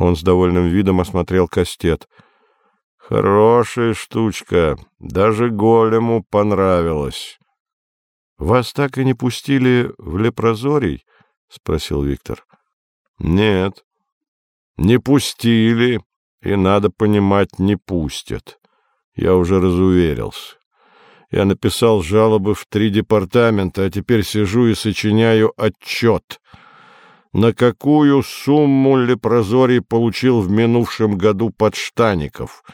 Он с довольным видом осмотрел кастет. «Хорошая штучка. Даже голему понравилось». «Вас так и не пустили в лепрозорий?» — спросил Виктор. «Нет, не пустили, и, надо понимать, не пустят. Я уже разуверился. Я написал жалобы в три департамента, а теперь сижу и сочиняю отчет. На какую сумму Лепрозорий получил в минувшем году подштаников?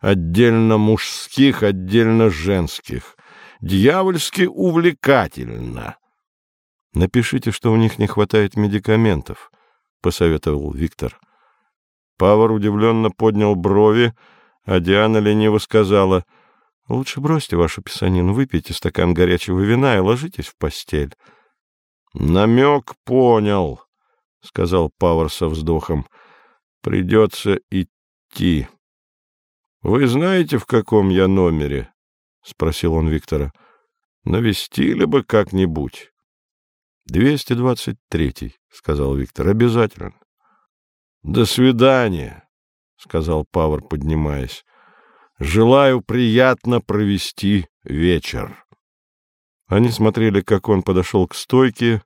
Отдельно мужских, отдельно женских. Дьявольски увлекательно. — Напишите, что у них не хватает медикаментов, — посоветовал Виктор. Павар удивленно поднял брови, а Диана лениво сказала — Лучше бросьте вашу писанину, выпейте стакан горячего вина и ложитесь в постель. — Намек понял, — сказал Павар со вздохом. — Придется идти. — Вы знаете, в каком я номере? — спросил он Виктора. — Навестили бы как-нибудь. — Двести двадцать третий, — сказал Виктор. — Обязательно. — До свидания, — сказал Павар, поднимаясь. Желаю приятно провести вечер. Они смотрели, как он подошел к стойке,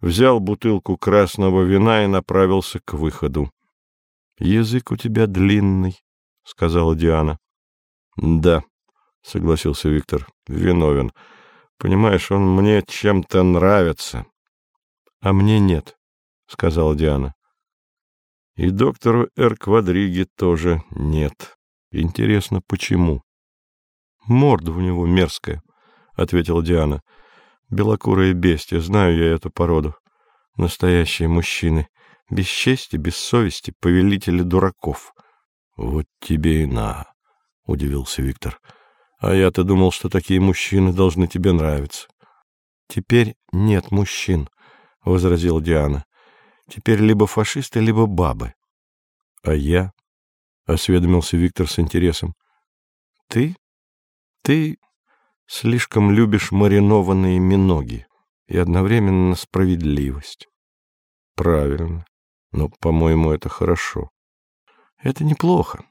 взял бутылку красного вина и направился к выходу. — Язык у тебя длинный, — сказала Диана. — Да, — согласился Виктор, — виновен. Понимаешь, он мне чем-то нравится. — А мне нет, — сказала Диана. — И доктору Эр Квадриге тоже нет. Интересно, почему? Морда у него мерзкая, ответила Диана. Белокурые бестия, знаю я эту породу. Настоящие мужчины, без чести, без совести, повелители дураков. Вот тебе и на, удивился Виктор. А я-то думал, что такие мужчины должны тебе нравиться. Теперь нет мужчин, возразила Диана. Теперь либо фашисты, либо бабы. А я — осведомился Виктор с интересом. — Ты? Ты слишком любишь маринованные миноги и одновременно справедливость. — Правильно. Но, по-моему, это хорошо. — Это неплохо.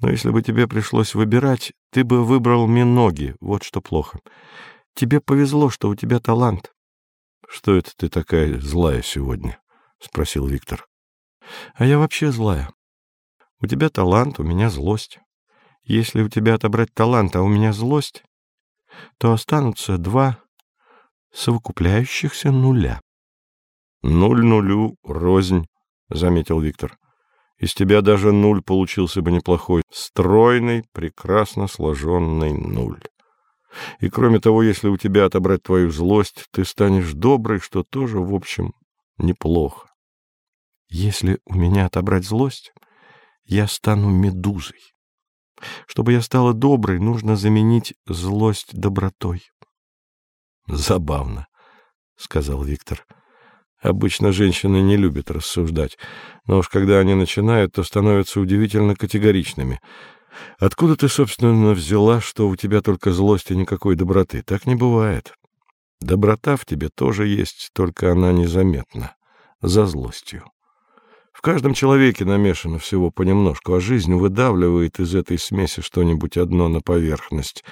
Но если бы тебе пришлось выбирать, ты бы выбрал миноги, вот что плохо. Тебе повезло, что у тебя талант. — Что это ты такая злая сегодня? — спросил Виктор. — А я вообще злая. У тебя талант, у меня злость. Если у тебя отобрать талант, а у меня злость, то останутся два совокупляющихся нуля. — Нуль нулю рознь, — заметил Виктор. — Из тебя даже нуль получился бы неплохой. Стройный, прекрасно сложенный нуль. И кроме того, если у тебя отобрать твою злость, ты станешь добрый, что тоже, в общем, неплохо. Если у меня отобрать злость, я стану медузой. Чтобы я стала доброй, нужно заменить злость добротой. — Забавно, — сказал Виктор. Обычно женщины не любят рассуждать, но уж когда они начинают, то становятся удивительно категоричными. Откуда ты, собственно, взяла, что у тебя только злость и никакой доброты? Так не бывает. Доброта в тебе тоже есть, только она незаметна, за злостью. В каждом человеке намешано всего понемножку, а жизнь выдавливает из этой смеси что-нибудь одно на поверхность.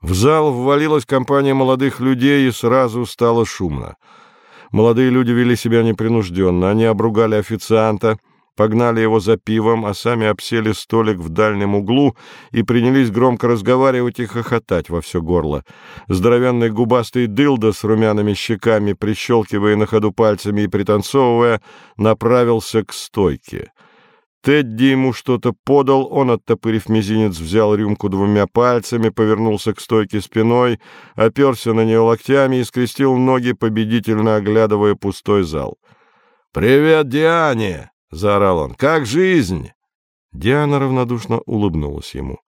В зал ввалилась компания молодых людей, и сразу стало шумно. Молодые люди вели себя непринужденно. Они обругали официанта — погнали его за пивом, а сами обсели столик в дальнем углу и принялись громко разговаривать и хохотать во все горло. Здоровенный губастый дылда с румяными щеками, прищелкивая на ходу пальцами и пританцовывая, направился к стойке. Тедди ему что-то подал, он, оттопырив мизинец, взял рюмку двумя пальцами, повернулся к стойке спиной, оперся на нее локтями и скрестил ноги, победительно оглядывая пустой зал. «Привет, Диане!» — заорал он. «Как жизнь?» Диана равнодушно улыбнулась ему.